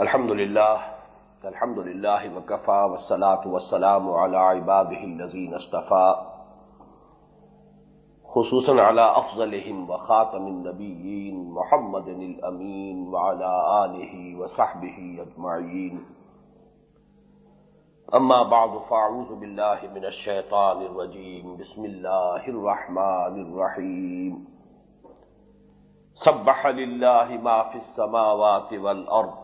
الحمد لله الحمد لله وكفى والصلاة والسلام على عباده الذين اصطفى خصوصا على أفضلهم وخاتم النبيين محمد الأمين وعلى آله وصحبه أجمعين أما بعد فأعوذ بالله من الشيطان الرجيم بسم الله الرحمن الرحيم سبح لله ما في السماوات والأرض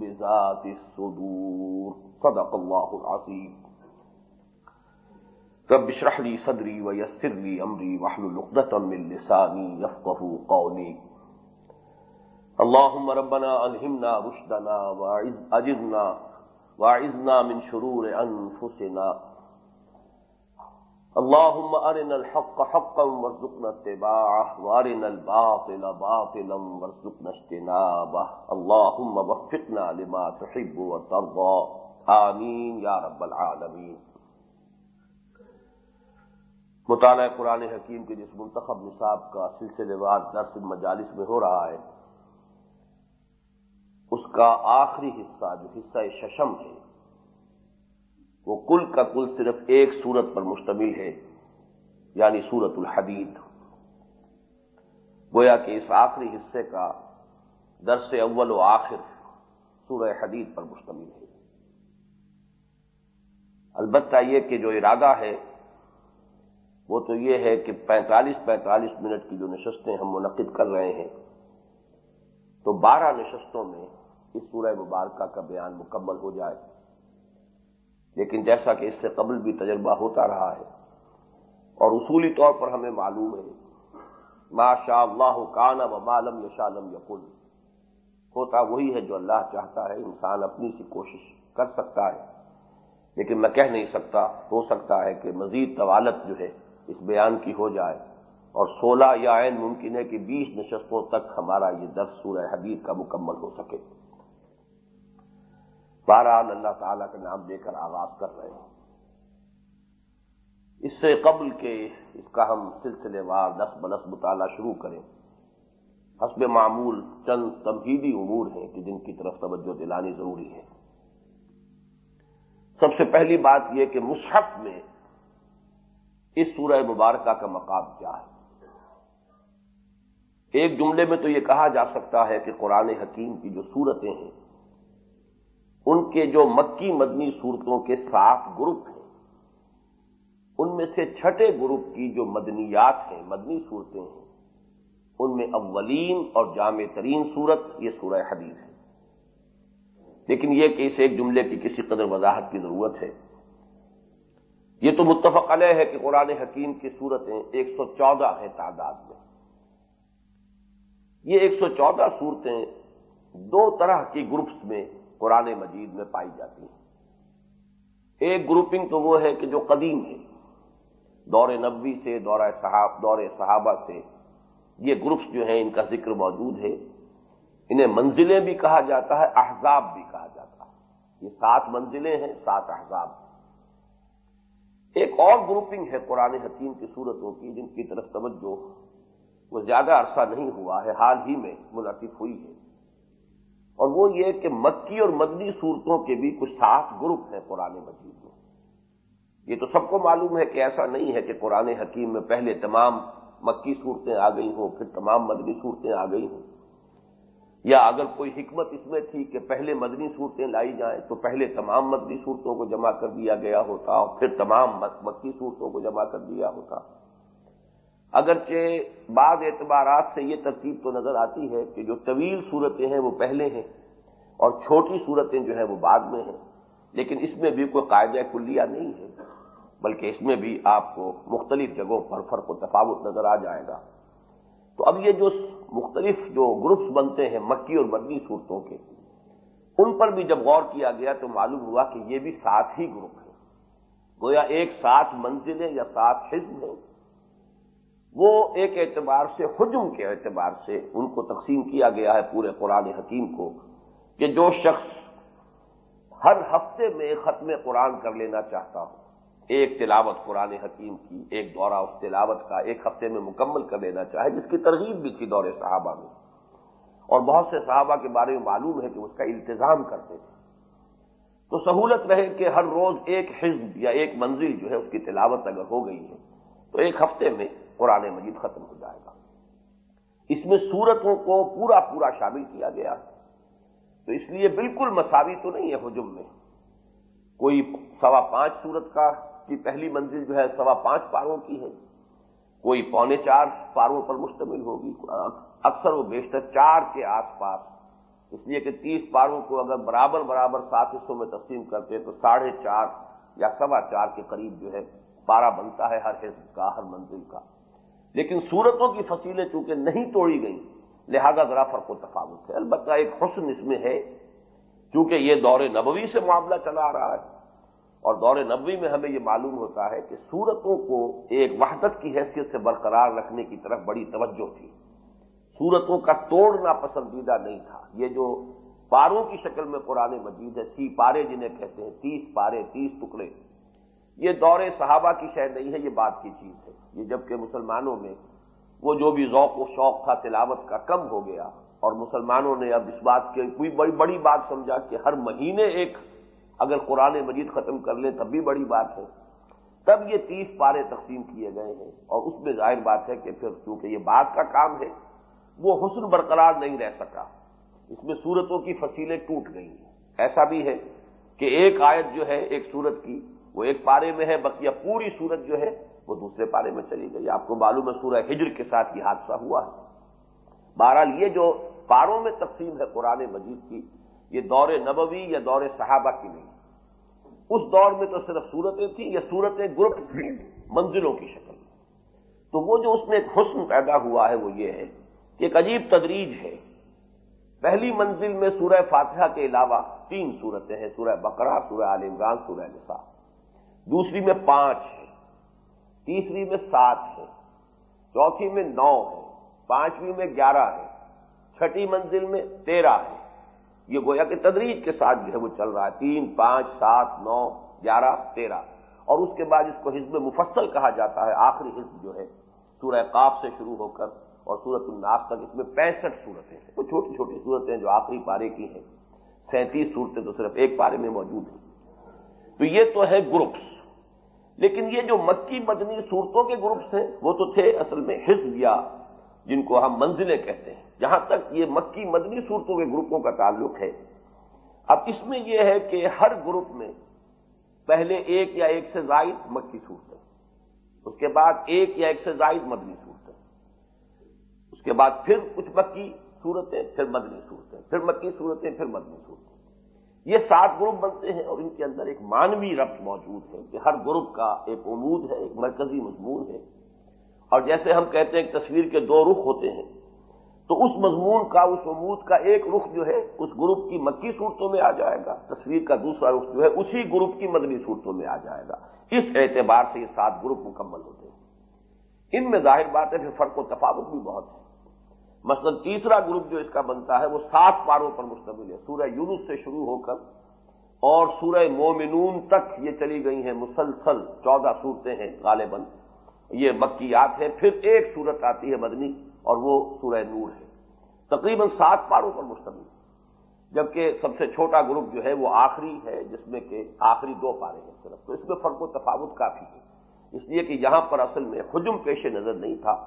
بذات الصدور. صدق الله العظيم رب اشرح لي صدري ويسر لي امري واحلل عقدة من لساني يفقهوا قولي. اللهم ربنا الهمنا رشدنا واعذنا واعذنا من شرور انفسنا اللهم ارنا الحق حقا وارزقنا اتباعه وارنا الباطل باطلا وارزقنا اجتنابه اللهم وفقنا لما تحب وترضى آمین یا رب العالمین مطالعہ قرآن حکیم کے جس منتخب نصاب کا سلسلے وار درس مجالس میں ہو رہا ہے، اس کا آخری حصہ، جو حصہ ششم ہے وہ کل کا کل صرف ایک سورت پر مشتمل ہے یعنی سورت الحدید۔ گویا کہ اس آخری حصے کا درس اول و آخر سورہ حدید پر مشتمل ہے۔ البتہ یہ کہ جو ارادہ ہے، وہ تو یہ ہے کہ پینتالیس پینتالیس منٹ کی جو نشستیں ہم منعقد کر رہے ہیں، تو بارہ نشستوں میں اس سورہ مبارکہ کا بیان مکمل ہو جائے۔ لیکن جیسا کہ اس سے قبل بھی تجربہ ہوتا رہا ہے اور اصولی طور پر ہمیں معلوم ہے ما شاء اللہ کان و مالم یشالم یقل ہوتا وہی ہے جو اللہ چاہتا ہے، انسان اپنی سی کوشش کر سکتا ہے۔ لیکن میں کہہ نہیں سکتا، ہو سکتا ہے کہ مزید طوالت جو ہے اس بیان کی ہو جائے۔ اور سولہ یا عین ممکن ہے کہ بیس نشستوں تک ہمارا یہ درس سورہ حدیث کا مکمل ہو سکے۔ بہرحال اللہ تعالیٰ کا نام دے کر آغاز کر رہے ہیں۔ اس سے قبل کے اس کا ہم سلسلے وار دس بلس مطالعہ شروع کریں۔ حسب معمول چند تمہیدی امور ہیں کہ جن کی طرف توجہ دلانی ضروری ہے۔ سب سے پہلی بات یہ کہ مصحف میں اس سورہ مبارکہ کا مقام کیا ہے۔ ایک جملے میں تو یہ کہا جا سکتا ہے کہ قرآن حکیم کی جو صورتیں ہیں ان کے جو مکی مدنی صورتوں کے سات گروپ ہیں، ان میں سے چھٹے گروپ کی جو مدنیات ہیں، مدنی صورتیں ہیں، ان میں اولین اور جامع ترین صورت یہ سورہ حدیث ہے۔ لیکن یہ کہ اس ایک جملے کی کسی قدر وضاحت کی ضرورت ہے۔ یہ تو متفق علیہ ہے کہ قرآن حکیم کی صورتیں ایک سو چودہ ہیں تعداد میں۔ یہ ایک سو چودہ صورتیں دو طرح کی گروپس میں قرآن مجید میں پائی جاتی ہیں۔ ایک گروپنگ تو وہ ہے کہ جو قدیم ہے۔ دور نبوی سے، دور صحاب، دور صحابہ سے یہ گروپس جو ہیں، ان کا ذکر موجود ہے۔ انہیں منزلیں بھی کہا جاتا ہے، احزاب بھی کہا جاتا ہے۔ یہ سات منزلیں ہیں، سات احزاب۔ ایک اور گروپنگ ہے قرآن حکیم کی صورتوں کی، جن کی طرف توجہ وہ زیادہ عرصہ نہیں ہوا ہے، حال ہی میں منعقد ہوئی ہے۔ اور وہ یہ کہ مکی اور مدنی صورتوں کے بھی کچھ سات گروپ ہیں قرآن مجید میں۔ یہ تو سب کو معلوم ہے کہ ایسا نہیں ہے کہ قرآن حکیم میں پہلے تمام مکی صورتیں آ گئی ہوں، پھر تمام مدنی صورتیں آ گئی ہوں۔ یا اگر کوئی حکمت اس میں تھی کہ پہلے مدنی صورتیں لائی جائیں تو پہلے تمام مدنی صورتوں کو جمع کر دیا گیا ہوتا اور پھر تمام مکی صورتوں کو جمع کر دیا ہوتا۔ اگرچہ بعض اعتبارات سے یہ ترتیب تو نظر آتی ہے کہ جو طویل صورتیں ہیں وہ پہلے ہیں اور چھوٹی صورتیں جو ہیں وہ بعد میں ہیں، لیکن اس میں بھی کوئی قاعدہ کلیہ نہیں ہے، بلکہ اس میں بھی آپ کو مختلف جگہوں پر فرق و تفاوت نظر آ جائے گا۔ تو اب یہ جو مختلف جو گروپس بنتے ہیں مکی اور مدنی صورتوں کے، ان پر بھی جب غور کیا گیا تو معلوم ہوا کہ یہ بھی سات ہی گروپ ہیں۔ گویا ایک سات منزلیں یا سات حزب ہیں وہ ایک اعتبار سے حجم کے اعتبار سے ان کو تقسیم کیا گیا ہے پورے قرآن حکیم کو کہ جو شخص ہر ہفتے میں ختم قرآن کر لینا چاہتا ہو، ایک تلاوت قرآن حکیم کی، ایک دورہ اس تلاوت کا، ایک ہفتے میں مکمل کر لینا چاہے، جس کی ترغیب بھی تھی دور صحابہ میں۔ اور بہت سے صحابہ کے بارے میں معلوم ہے کہ اس کا التظام کرتے تھے۔ تو سہولت رہے کہ ہر روز ایک حزب یا ایک منزل جو ہے اس کی تلاوت اگر ہو گئی ہے، تو ایک ہفتے میں قرآن مجید ختم ہو جائے گا۔ اس میں صورتوں کو پورا پورا شامل کیا گیا۔ تو اس لیے بالکل مساوی تو نہیں ہے حجم میں۔ کوئی سوا پانچ سورت کا کی پہلی منزل جو ہے سوا پانچ پاروں کی ہے۔ کوئی پونے چار پاروں پر مشتمل ہوگی۔ اکثر وہ بیشتر چار کے آس پاس۔ اس لیے کہ تیس پاروں کو اگر برابر برابر سات حصوں میں تقسیم کرتے تو ساڑھے چار یا سوا چار کے قریب جو ہے پارا بنتا ہے ہر حصب کا، ہر منزل کا۔ لیکن صورتوں کی فصیلیں چونکہ نہیں توڑی گئیں، لہذا ذرا فرق و تفاوت ہے۔ البتہ ایک حسن اس میں ہے کیونکہ یہ دور نبوی سے معاملہ چلا آ رہا ہے۔ اور دور نبوی میں ہمیں یہ معلوم ہوتا ہے کہ سورتوں کو ایک وحدت کی حیثیت سے برقرار رکھنے کی طرف بڑی توجہ تھی۔ سورتوں کا توڑنا پسندیدہ نہیں تھا۔ یہ جو پاروں کی شکل میں قرآن مجید ہے، سی پارے جنہیں کہتے ہیں، تیس پارے، تیس ٹکڑے۔ یہ دور صحابہ کی شہ نہیں ہے، یہ بات کی چیز ہے۔ یہ جبکہ مسلمانوں میں وہ جو بھی ذوق و شوق تھا، تلاوت کا کم ہو گیا اور مسلمانوں نے اب اس بات کی کوئی بڑی بڑی بات سمجھا کہ ہر مہینے ایک اگر قرآن مجید ختم کر لیں تب بھی بڑی بات ہے۔ تب یہ تیس پارے تقسیم کیے گئے ہیں اور اس میں ظاہر بات ہے کہ پھر چونکہ یہ بات کا کام ہے، وہ حسن برقرار نہیں رہ سکا۔ اس میں صورتوں کی فصیلیں ٹوٹ گئی ہیں۔ ایسا بھی ہے کہ ایک آیت جو ہے، ایک سورت کی وہ ایک پارے میں ہے، بقیہ پوری سورت جو ہے، وہ دوسرے پارے میں چلی گئی۔ آپ کو معلوم ہے، سورہ ہجر کے ساتھ یہ حادثہ ہوا ہے۔ بہرحال یہ جو پاروں میں تقسیم ہے قرآن مجید کی، یہ دور نبوی یا دور صحابہ کی نہیں۔ اس دور میں تو صرف صورتیں تھیں یا صورتیں گروپ تھیں منزلوں کی شکل۔ میں تو وہ جو اس میں ایک حسن پیدا ہوا ہے، وہ یہ ہے کہ ایک عجیب تدریج ہے۔ پہلی منزل میں سورہ فاتحہ کے علاوہ تین صورتیں ہیں، سورہ بقرہ، سورہ عال عمران، سورہ نساء۔ دوسری میں پانچ ہے، تیسری میں سات ہے، چوتھی میں نو ہے، پانچویں میں گیارہ ہے، چھٹی منزل میں تیرہ ہے۔ یہ گویا کہ تدریج کے ساتھ جو ہے وہ چل رہا ہے۔ تین، پانچ، سات، نو، گیارہ، تیرہ۔ اور اس کے بعد اس کو حزب مفصل کہا جاتا ہے، آخری حزب جو ہے، سورہ قاف سے شروع ہو کر اور سورت الناس تک اس میں پینسٹھ صورتیں ہیں۔ وہ چھوٹی چھوٹی صورتیں جو آخری پارے کی ہیں۔ سینتیس صورتیں تو صرف ایک پارے میں موجود ہیں۔ تو یہ تو ہے گروپس۔ لیکن یہ جو مکی مدنی صورتوں کے گروپس ہیں، وہ تو تھے اصل میں حزب یا جن کو ہم منزلیں کہتے ہیں۔ جہاں تک یہ مکی مدنی صورتوں کے گروپوں کا تعلق ہے، اب اس میں یہ ہے کہ ہر گروپ میں پہلے ایک یا ایک سے زائد مکی صورتیں اس کے بعد ایک یا ایک سے زائد مدنی صورتیں اس کے بعد پھر کچھ مکی صورتیں، پھر مدنی صورتیں، پھر مکی صورتیں، پھر مدنی صورتیں۔ یہ سات گروپ بنتے ہیں اور ان کے اندر ایک مانوی ربط موجود ہے کہ ہر گروپ کا ایک عمود ہے، ایک مرکزی مضمون ہے۔ اور جیسے ہم کہتے ہیں کہ تصویر کے دو رخ ہوتے ہیں، تو اس مضمون کا، اس عمود کا ایک رخ جو ہے، اس گروپ کی مکی صورتوں میں آ جائے گا۔ تصویر کا دوسرا رخ جو ہے، اسی گروپ کی مدنی صورتوں میں آ جائے گا۔ اس اعتبار سے یہ سات گروپ مکمل ہوتے ہیں۔ ان میں ظاہر بات ہے پھر فرق و تفاوت بھی بہت ہے۔ مثلا تیسرا گروپ جو اس کا بنتا ہے وہ سات پاروں پر مشتمل ہے۔ سورہ یونس سے شروع ہو کر اور سورہ مومنون تک یہ چلی گئی ہیں مسلسل چودہ صورتیں ہیں غالباً۔ یہ مکیات ہیں۔ پھر ایک صورت آتی ہے مدنی اور وہ سورہ نور ہے۔ تقریباً سات پاروں پر مشتمل۔ جبکہ سب سے چھوٹا گروپ جو ہے وہ آخری ہے، جس میں کہ آخری دو پارے ہیں صرف۔ تو اس میں فرق و تفاوت کافی ہے۔ اس لیے کہ یہاں پر اصل میں حجم پیش نظر نہیں تھا۔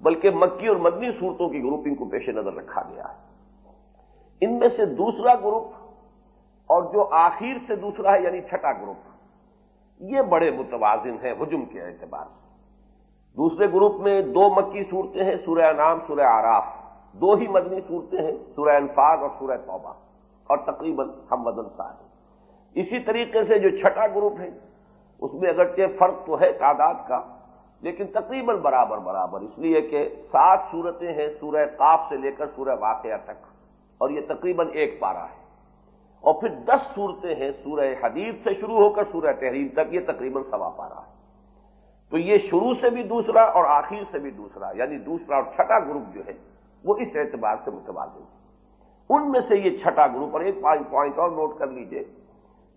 بلکہ مکی اور مدنی صورتوں کی گروپنگ کو پیش نظر رکھا گیا ہے۔ ان میں سے دوسرا گروپ اور جو آخر سے دوسرا ہے یعنی چھٹا گروپ، یہ بڑے متوازن ہیں ہجم کے اعتبار سے۔ دوسرے گروپ میں دو مکی صورتیں ہیں، سورہ نام سورہ آراف دو ہی مدنی صورتیں ہیں، سورہ انفاظ اور سورہ توبہ۔ اور تقریباً ہم وزن سا ہے اسی طریقے سے جو چھٹا گروپ ہے، اس میں اگرچہ فرق تو ہے تعداد کا لیکن تقریباً برابر برابر۔ اس لیے کہ سات صورتیں ہیں سورہ قاف سے لے کر سورہ واقعہ تک، اور یہ تقریباً ایک پارا ہے۔ اور پھر دس صورتیں ہیں سورہ حدیث سے شروع ہو کر سورہ تحریر تک، یہ تقریباً سوا پارا ہے۔ تو یہ شروع سے بھی دوسرا اور آخر سے بھی دوسرا یعنی دوسرا اور چھٹا گروپ جو ہے، وہ اس اعتبار سے متبادل ہے۔ ان میں سے یہ چھٹا گروپ، اور ایک پوائنٹ اور نوٹ کر لیجیے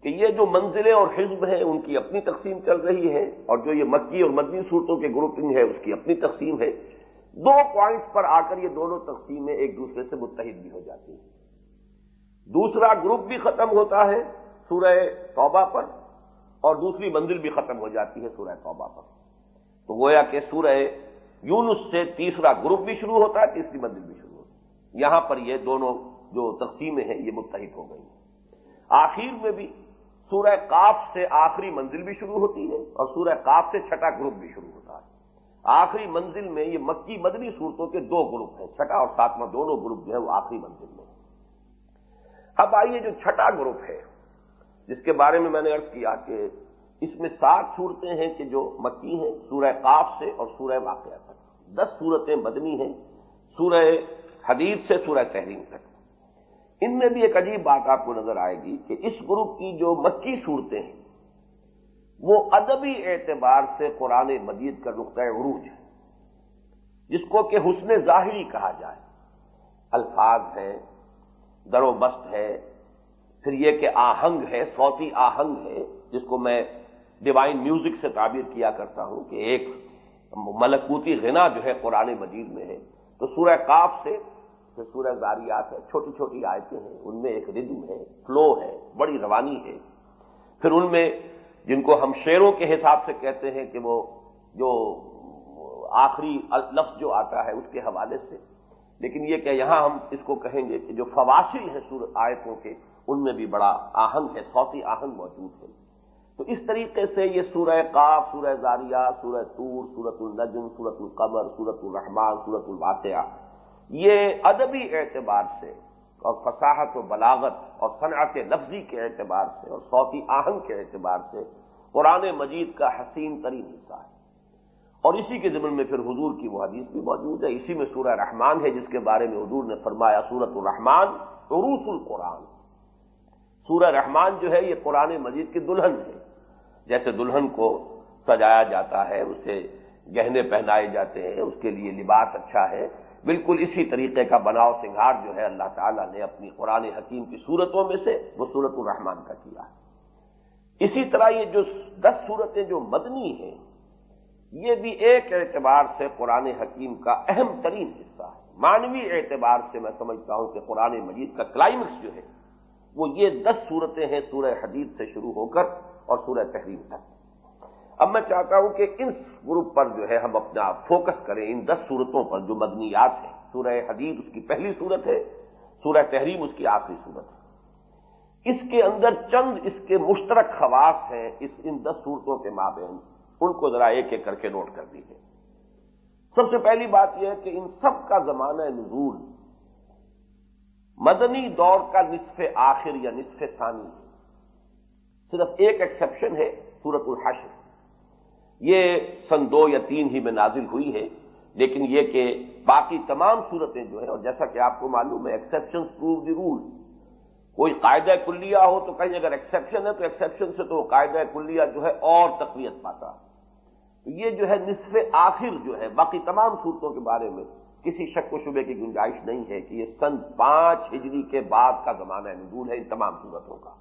کہ یہ جو منزلیں اور حزب ہیں، ان کی اپنی تقسیم چل رہی ہے اور جو یہ مکی اور مدنی صورتوں کے گروپنگ ہے اس کی اپنی تقسیم ہے دو پوائنٹس پر آ کر یہ دونوں تقسیمیں ایک دوسرے سے متحد بھی ہو جاتی ہیں۔ دوسرا گروپ بھی ختم ہوتا ہے سورہ توبہ پر اور دوسری منزل بھی ختم ہو جاتی ہے سورہ توبہ پر۔ تو گویا کہ سورہ یونس سے تیسرا گروپ بھی شروع ہوتا ہے، تیسری منزل بھی شروع ہوتی ہے۔ یہاں پر یہ دونوں جو تقسیمیں ہیں، یہ متحد ہو گئی ہیں۔ آخر میں بھی سورہ کاف سے آخری منزل بھی شروع ہوتی ہے اور سورہ کاف سے چھٹا گروپ بھی شروع ہوتا ہے۔ آخری منزل میں یہ مکی مدنی صورتوں کے دو گروپ ہیں، چھٹا اور ساتواں دونوں گروپ جو ہے وہ آخری منزل میں۔ اب آئیے جو چھٹا گروپ ہے، جس کے بارے میں میں نے ارض کیا کہ اس میں سات صورتیں ہیں کہ جو مکی ہیں، سورہ قاف سے اور سورہ واقعہ تک۔ دس صورتیں مدنی ہیں، سورہ حدیث سے سورہ تحریم تک۔ ان میں بھی ایک عجیب بات آپ کو نظر آئے گی کہ اس گروپ کی جو مکی صورتیں ہیں، وہ ادبی اعتبار سے قرآن مجید کا نقطۂ عروج ہے، جس کو کہ حسن ظاہری کہا جائے۔ الفاظ ہے در و بست ہے، پھر یہ کہ آہنگ ہے، صوتی آہنگ ہے، جس کو میں ڈیوائن میوزک سے تعبیر کیا کرتا ہوں کہ ایک ملکوتی غنا جو ہے قرآن مجید میں ہے۔ تو سورہ کاف سے پھر سورہ زاریات ہے، چھوٹی چھوٹی آیتیں ہیں، ان میں ایک ردم ہے فلو ہے، بڑی روانی ہے۔ پھر ان میں جن کو ہم شعروں کے حساب سے کہتے ہیں کہ وہ جو آخری لفظ جو آتا ہے، اس کے حوالے سے۔ لیکن یہ کہ یہاں ہم اس کو کہیں گے کہ جو فواصل ہیں سور، آیتوں کے، ان میں بھی بڑا آہنگ ہے سوتی آہنگ موجود ہے۔ تو اس طریقے سے یہ سورہ قاف، سورہ زاریہ، سورہ تور سورت النجم سورت القمر سورت الرحمان سورت الواقعہ یہ ادبی اعتبار سے اور فصاحت و بلاغت اور صنعت لفظی کے اعتبار سے اور صوتی آہنگ کے اعتبار سے قرآن مجید کا حسین ترین حصہ ہے۔ اور اسی کے ضمن میں پھر حضور کی وہ حدیث بھی موجود ہے۔ اسی میں سورہ رحمان ہے جس کے بارے میں حضور نے فرمایا سورت الرحمان عروس القرآن۔ سورہ رحمان جو ہے، یہ قرآن مجید کی دلہن ہے۔ جیسے دلہن کو سجایا جاتا ہے، اسے گہنے پہنائے جاتے ہیں، اس کے لیے لباس اچھا ہے۔ بالکل اسی طریقے کا بناؤ سنگھار جو ہے اللہ تعالیٰ نے اپنی قرآن حکیم کی صورتوں میں سے وہ صورت الرحمان کا کیا ہے۔ اسی طرح یہ جو دس صورتیں جو مدنی ہیں، یہ بھی ایک اعتبار سے قرآن حکیم کا اہم ترین حصہ ہے۔ مانوی اعتبار سے میں سمجھتا ہوں کہ قرآن مجید کا کلائمکس جو ہے، وہ یہ دس صورتیں ہیں سورہ حدیث سے شروع ہو کر اور سورہ تحریر تک۔ اب میں چاہتا ہوں کہ ان گروپ پر جو ہے ہم اپنا فوکس کریں ان دس صورتوں پر جو مدنیات ہیں۔ سورہ حدیث اس کی پہلی صورت ہے، سورہ تحریم اس کی آخری صورت ہے۔ اس کے اندر چند اس کے مشترک خواص ہیں اس ان دس صورتوں کے مابین۔ ان کو ذرا ایک ایک کر کے نوٹ کر دیجیے سب سے پہلی بات یہ ہے کہ ان سب کا زمانہ نزول مدنی دور کا نصف آخر یا نصف ثانی ہے۔ صرف ایک ایکسپشن ہے سورت الحشر۔ یہ سن دو یا تین ہی میں نازل ہوئی ہے لیکن یہ کہ باقی تمام صورتیں جو ہیں، اور جیسا کہ آپ کو معلوم ہے ایکسپشن پروو دی رول کوئی قاعدہ کلیہ ہو تو کہیں اگر ایکسپشن ہے، تو ایکسپشن سے تو قاعدہ کلیہ جو ہے اور تقویت پاتا۔ یہ جو ہے نصف آخر جو ہے، باقی تمام صورتوں کے بارے میں کسی شک و شبے کی گنجائش نہیں ہے کہ یہ سن پانچ ہجری کے بعد کا زمانہ نزول ہے ان تمام صورتوں کا۔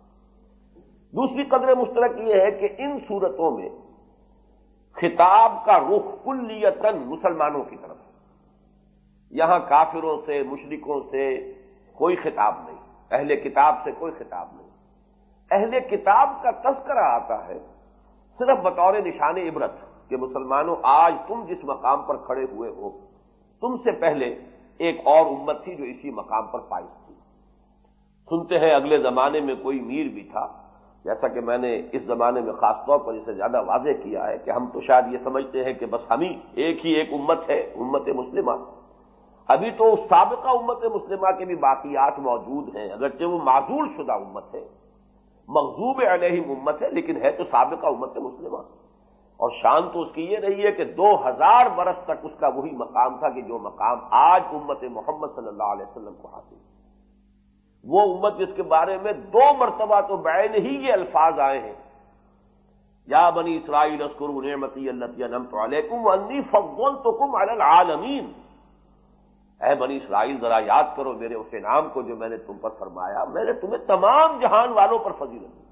دوسری قدر مشترک یہ ہے کہ ان صورتوں میں خطاب کا رخ کلیتن مسلمانوں کی طرف یہاں کافروں سے، مشرکوں سے کوئی خطاب نہیں، اہل کتاب سے کوئی خطاب نہیں۔ اہل کتاب کا تذکرہ آتا ہے، صرف بطور نشان عبرت کہ مسلمانوں، آج تم جس مقام پر کھڑے ہوئے ہو، تم سے پہلے ایک اور امت تھی جو اسی مقام پر پائز تھی۔ سنتے ہیں، اگلے زمانے میں کوئی میر بھی تھا جیسا کہ میں نے اس زمانے میں خاص طور پر اسے زیادہ واضح کیا ہے کہ ہم تو شاید یہ سمجھتے ہیں کہ بس ہم ہی ایک ہی ایک امت ہے، امت مسلمہ۔ ابھی تو سابقہ امت مسلمہ کے بھی باقیات موجود ہیں، اگرچہ وہ معذول شدہ امت ہے۔ مغزوب علیہ امت ہے، لیکن ہے تو سابقہ امت مسلمہ۔ اور شان تو اس کی یہ رہی ہے کہ دو ہزار برس تک اس کا وہی مقام تھا کہ جو مقام آج امت محمد صلی اللہ علیہ وسلم کو حاصل۔ وہ امت جس کے بارے میں دو مرتبہ تو بین ہی یہ الفاظ آئے ہیں۔ یا بنی اسرائیل اسکر نعمتی اللہ علیکم انی فغول تو کم العالمین۔ اے بنی اسرائیل، ذرا یاد کرو میرے اس انعام کو جو میں نے تم پر فرمایا۔ میں نے تمہیں تمام جہان والوں پر فضیل دی۔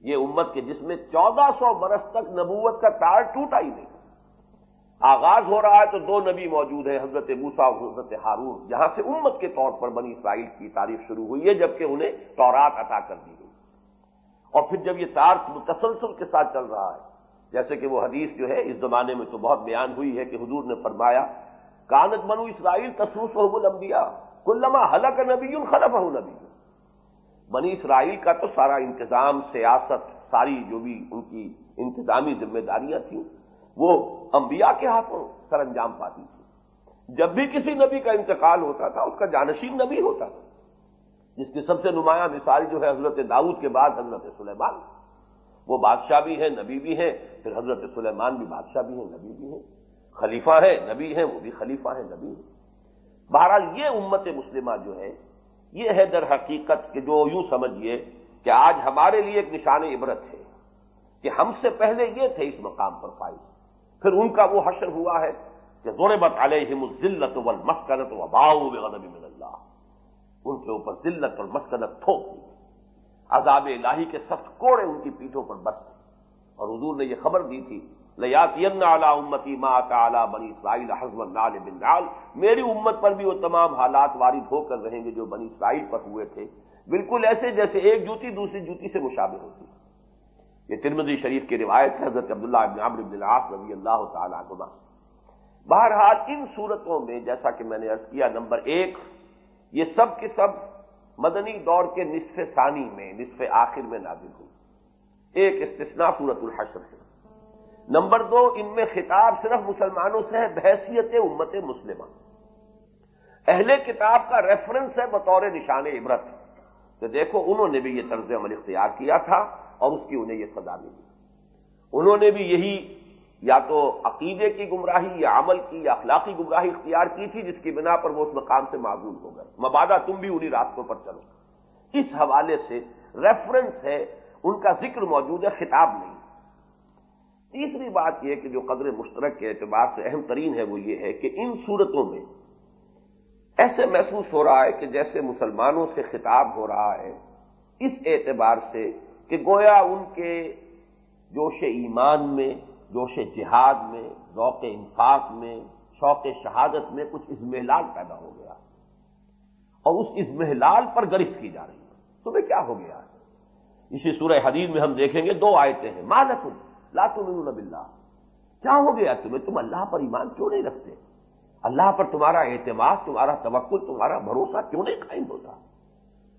یہ امت کے جس میں چودہ سو برس تک نبوت کا تار ٹوٹا ہی نہیں۔ آغاز ہو رہا ہے تو دو نبی موجود ہیں، حضرت موسا اور حضرت ہارون۔ جہاں سے امت کے طور پر بنی اسرائیل کی تعریف شروع ہوئی ہے، جبکہ انہیں تورات عطا کر دی گئی۔ اور پھر جب یہ تار تسلسل کے ساتھ چل رہا ہے، جیسے کہ وہ حدیث جو ہے، اس زمانے میں تو بہت بیان ہوئی ہے کہ حضور نے فرمایا، کانت منو اسرائیل تصوص و لمبیا کلما حلق نبی خلف نبی۔ بنی اسرائیل کا تو سارا انتظام، سیاست، ساری جو بھی ان کی انتظامی ذمہ داریاں تھیں وہ انبیاء کے ہاتھوں سر انجام پاتی تھی۔ جب بھی کسی نبی کا انتقال ہوتا تھا، اس کا جانشین نبی ہوتا تھا، جس کی سب سے نمایاں مثال جو ہے حضرت داؤد کے بعد حضرت سلیمان۔ وہ بادشاہ بھی ہیں، نبی بھی ہیں، پھر حضرت سلیمان بھی بادشاہ بھی ہیں، نبی بھی ہیں۔ خلیفہ ہے نبی ہے وہ بھی خلیفہ ہے نبی ہے بہرحال یہ امت مسلمہ جو ہے، یہ ہے در حقیقت کہ جو یوں سمجھیے کہ آج ہمارے لیے ایک نشان عبرت ہے کہ ہم سے پہلے یہ تھے اس مقام پر فائز۔ پھر ان کا وہ حشر ہوا ہے کہ زور بت علیہم ذلت و مسکنت و من اللہ۔ ان کے اوپر ذلت اور مسکنت تھوک دی عذاب الہی کے سخت کوڑے ان کی پیٹھوں پر بس اور حضور نے یہ خبر دی تھی امتی ما تعالی بنی اسرائیل حزب النال بن میری امت پر بھی وہ تمام حالات وارد ہو کر رہیں گے جو بنی اسرائیل پر ہوئے تھے۔ بالکل ایسے جیسے ایک جوتی دوسری جوتی سے مشابہ ہوتی۔ یہ ترمدی شریف کی روایت ہے، حضرت عبداللہ ابن عمر بن العاص رضی اللہ تعالی عنہ بہرحال ان صورتوں میں جیسا کہ میں نے ارض کیا، نمبر ایک، یہ سب کے سب مدنی دور کے نصف ثانی میں، نصف آخر میں نازل ہوئی۔ ایک استثناء صورت الحشر ہے نمبر دو، ان میں خطاب صرف مسلمانوں سے ہے بحثیت امت مسلمہ۔ اہل کتاب کا ریفرنس ہے بطور نشان عبرت۔ کہ دیکھو، انہوں نے بھی یہ طرز عمل اختیار کیا تھا۔ اور اس کی انہیں یہ سزا ملی۔ انہوں نے بھی یہی یا تو عقیدے کی گمراہی یا عمل کی یا اخلاقی گمراہی اختیار کی تھی جس کی بنا پر وہ اس مقام سے معذول ہو گئے۔ مبادہ تم بھی انہی راستوں پر چلو۔ اس حوالے سے ریفرنس ہے، ان کا ذکر موجود ہے، خطاب نہیں۔ تیسری بات یہ کہ جو قدر مشترک کے اعتبار سے اہم ترین ہے وہ یہ ہے کہ ان صورتوں میں ایسے محسوس ہو رہا ہے کہ جیسے مسلمانوں سے خطاب ہو رہا ہے، اس اعتبار سے کہ گویا ان کے جوش ایمان میں، جوش جہاد میں، ذوق انفاق میں، شوق شہادت میں کچھ ازمحلال پیدا ہو گیا اور اس ازمحلال پر گرفت کی جا رہی ہے۔ تمہیں کیا ہو گیا؟ اسی سورہ حدیث میں ہم دیکھیں گے دو آیتیں ہیں۔ مالک لا تؤمنون باللہ کیا ہو گیا تمہیں؟ تم اللہ پر ایمان کیوں نہیں رکھتے؟ اللہ پر تمہارا اعتماد، تمہارا توقل تمہارا بھروسہ کیوں نہیں قائم ہوتا؟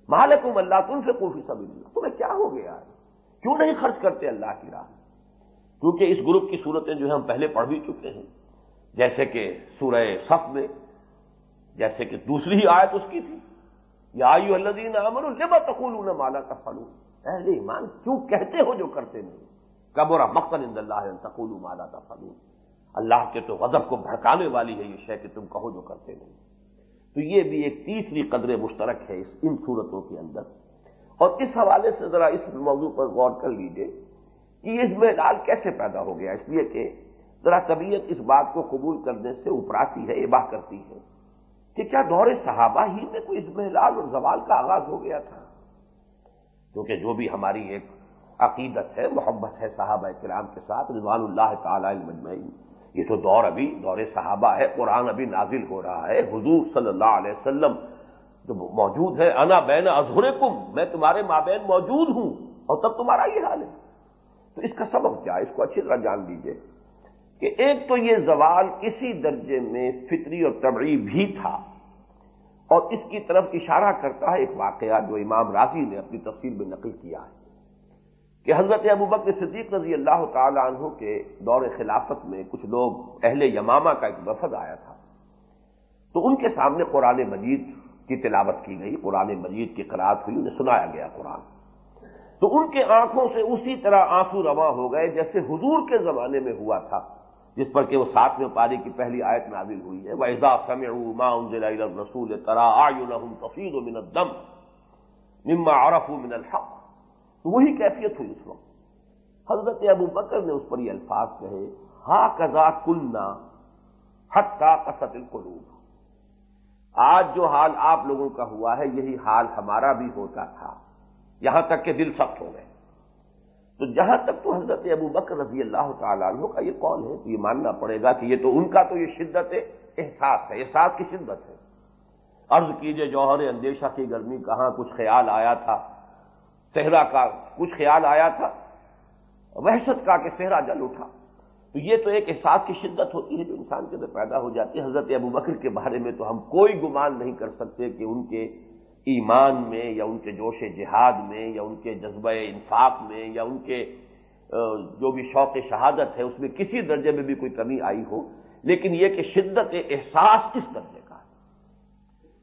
مالکم اللہ تم سے کوفی سبھی تمہیں کیا ہو گیا؟ کیوں نہیں خرچ کرتے اللہ کی راہ؟ کیونکہ اس گروپ کی صورتیں جو ہے ہم پہلے پڑھ بھی چکے ہیں۔ جیسے کہ سورہ صف میں، جیسے کہ دوسری ہی آیت اس کی تھی۔ یا آئیو اللہ دین امن تقول مالا کا فلو اہل ایمان کیوں کہتے ہو جو کرتے نہیں؟ قبر مقصد اند اللہ تقول مالا کا فلو اللہ کے تو غضب کو بھڑکانے والی ہے یہ شے کہ تم کہو جو کرتے نہیں۔ تو یہ بھی ایک تیسری قدر مشترک ہے اس ان صورتوں کے اندر۔ اور اس حوالے سے ذرا اس موضوع پر غور کر لیجیے کہ اس میں لال کیسے پیدا ہو گیا، اس لیے کہ ذرا طبیعت اس بات کو قبول کرنے سے ابراتی ہے، اباہ کرتی ہے کہ کیا دور صحابہ ہی میں کوئی اس محلال اور زوال کا آغاز ہو گیا تھا؟ کیونکہ جو بھی ہماری ایک عقیدت ہے، محبت ہے صحابہ کرام کے ساتھ، رضوان اللہ تعالی المجمعین یہ تو دور ابھی دور صحابہ ہے، قرآن ابھی نازل ہو رہا ہے، حضور صلی اللہ علیہ وسلم جو موجود ہے، انا بین اظہر میں تمہارے مابین موجود ہوں، اور تب تمہارا یہ حال ہے۔ تو اس کا سبب کیا اس کو اچھی طرح جان لیجیے کہ ایک تو یہ زوال کسی درجے میں فطری اور تبعی بھی تھا، اور اس کی طرف اشارہ کرتا ہے ایک واقعہ جو امام راضی نے اپنی تفصیل میں نقل کیا ہے، کہ حضرت ابوبکر صدیق رضی اللہ تعالی عنہ کے دور خلافت میں کچھ لوگ اہل یمامہ کا ایک وفد آیا تھا۔ تو ان کے سامنے قرآن مجید کی تلاوت کی گئی، قرآن مجید کی قرآد ہوئی، انہیں سنایا گیا قرآن۔ تو ان کے آنکھوں سے اسی طرح آنسو رواں ہو گئے جیسے حضور کے زمانے میں ہوا تھا، جس پر کہ وہ ساتویں پاری کی پہلی آیت نازل ہوئی ہے۔ وحضا سمع ما انزل الى الرسول ترى اعينهم تفيض من الدم مما عرفوا من الحق۔ تو وہی کیفیت ہوئی اس وقت۔ حضرت ابو بکر نے اس پر یہ الفاظ کہے ہا کزا کلنا حتا قصت القلوب آج جو حال آپ لوگوں کا ہوا ہے، یہی حال ہمارا بھی ہوتا تھا۔ یہاں تک کہ دل سخت ہو گئے۔ تو جہاں تک تو حضرت ابو بکر رضی اللہ تعالیٰ عنہ کا یہ قول ہے تو یہ ماننا پڑے گا کہ یہ تو ان کا تو یہ شدت احساس ہے، احساس کی شدت ہے۔ عرض کیجیے جوہر اندیشہ کی گرمی کہاں کچھ خیال آیا تھا؟ صحرا کا کچھ خیال آیا تھا؟ وحشت کا کہ صحرا جل اٹھا۔ تو یہ تو ایک احساس کی شدت ہوتی ہے جو انسان کے اندر پیدا ہو جاتی ہے۔ حضرت ابو بکر کے بارے میں تو ہم کوئی گمان نہیں کر سکتے کہ ان کے ایمان میں یا ان کے جوش جہاد میں یا ان کے جذبہ انفاق میں یا ان کے جو بھی شوق شہادت ہے، اس میں کسی درجے میں بھی کوئی کمی آئی ہو۔ لیکن یہ کہ شدت احساس کس درجے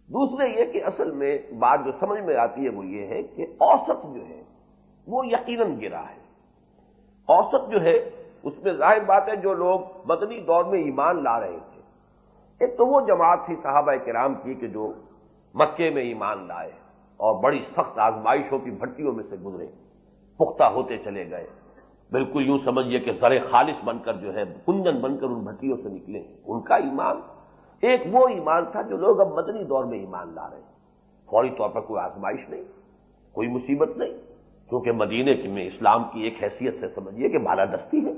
دوسرے یہ کہ اصل میں بات جو سمجھ میں آتی ہے وہ یہ ہے کہ اوسط جو ہے وہ یقیناً گرا ہے۔ اوسط جو ہے اس میں ظاہر بات ہے جو لوگ بدنی دور میں ایمان لا رہے تھے۔ ایک تو وہ جماعت تھی صحابہ کرام کی کہ جو مکے میں ایمان لائے اور بڑی سخت آزمائشوں کی بھٹیوں میں سے گزرے، پختہ ہوتے چلے گئے۔ بالکل یوں سمجھیے کہ زر خالص بن کر جو ہے کندن بن کر ان بھٹیوں سے نکلے۔ ان کا ایمان، ایک وہ ایمان تھا جو لوگ اب مدنی دور میں ایمان لا رہے۔ ہیں فوری طور پر کوئی آزمائش نہیں، کوئی مصیبت نہیں۔ کیونکہ مدینے میں اسلام کی ایک حیثیت سے سمجھیے کہ بالادستی ہے۔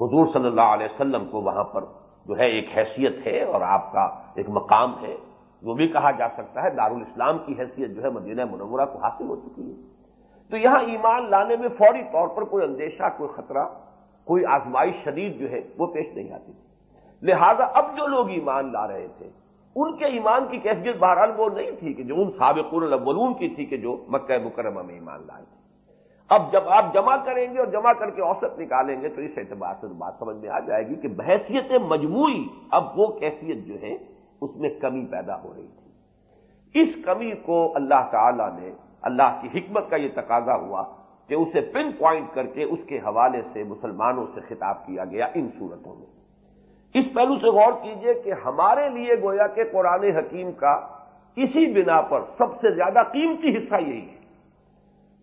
حضور صلی اللہ علیہ وسلم کو وہاں پر جو ہے ایک حیثیت ہے اور آپ کا ایک مقام ہے، وہ بھی کہا جا سکتا ہے۔ دارالاسلام کی حیثیت جو ہے مدینہ منورہ کو حاصل ہو چکی ہے۔ تو یہاں ایمان لانے میں فوری طور پر کوئی اندیشہ، کوئی خطرہ، کوئی آزمائش شدید جو ہے، وہ پیش نہیں آتی۔ تھی لہذا اب جو لوگ ایمان لا رہے تھے، ان کے ایمان کی کیفیت بہرحال وہ نہیں تھی کہ جو ان سابق الاولون کی تھی کہ جو مکہ مکرمہ میں ایمان لائے تھے۔ اب جب آپ جمع کریں گے اور جمع کر کے اوسط نکالیں گے تو اس اعتبار سے بات سمجھ میں آ جائے گی کہ بحثیت مجموعی اب وہ کیفیت جو ہے اس میں کمی پیدا ہو رہی تھی۔ اس کمی کو اللہ تعالی نے، اللہ کی حکمت کا یہ تقاضا ہوا کہ اسے پن پوائنٹ کر کے اس کے حوالے سے مسلمانوں سے خطاب کیا گیا ان صورتوں میں۔ اس پہلو سے غور کیجیے کہ ہمارے لیے گویا کہ قرآن حکیم کا اسی بنا پر سب سے زیادہ قیمتی حصہ یہی ہے۔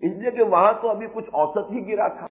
اس لیے کہ وہاں تو ابھی کچھ اوسط ہی گرا تھا۔